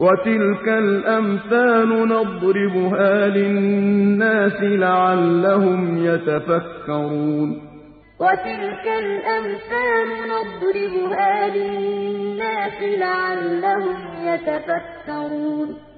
وَتِلْكَ الْأَمْثَالُ نَضْرِبُهَا لِلنَّاسِ لَعَلَّهُمْ يَتَفَكَّرُونَ وَتِلْكَ الْأَمْثَالُ نَضْرِبُهَا لِلنَّاسِ لَعَلَّهُمْ يَتَفَكَّرُونَ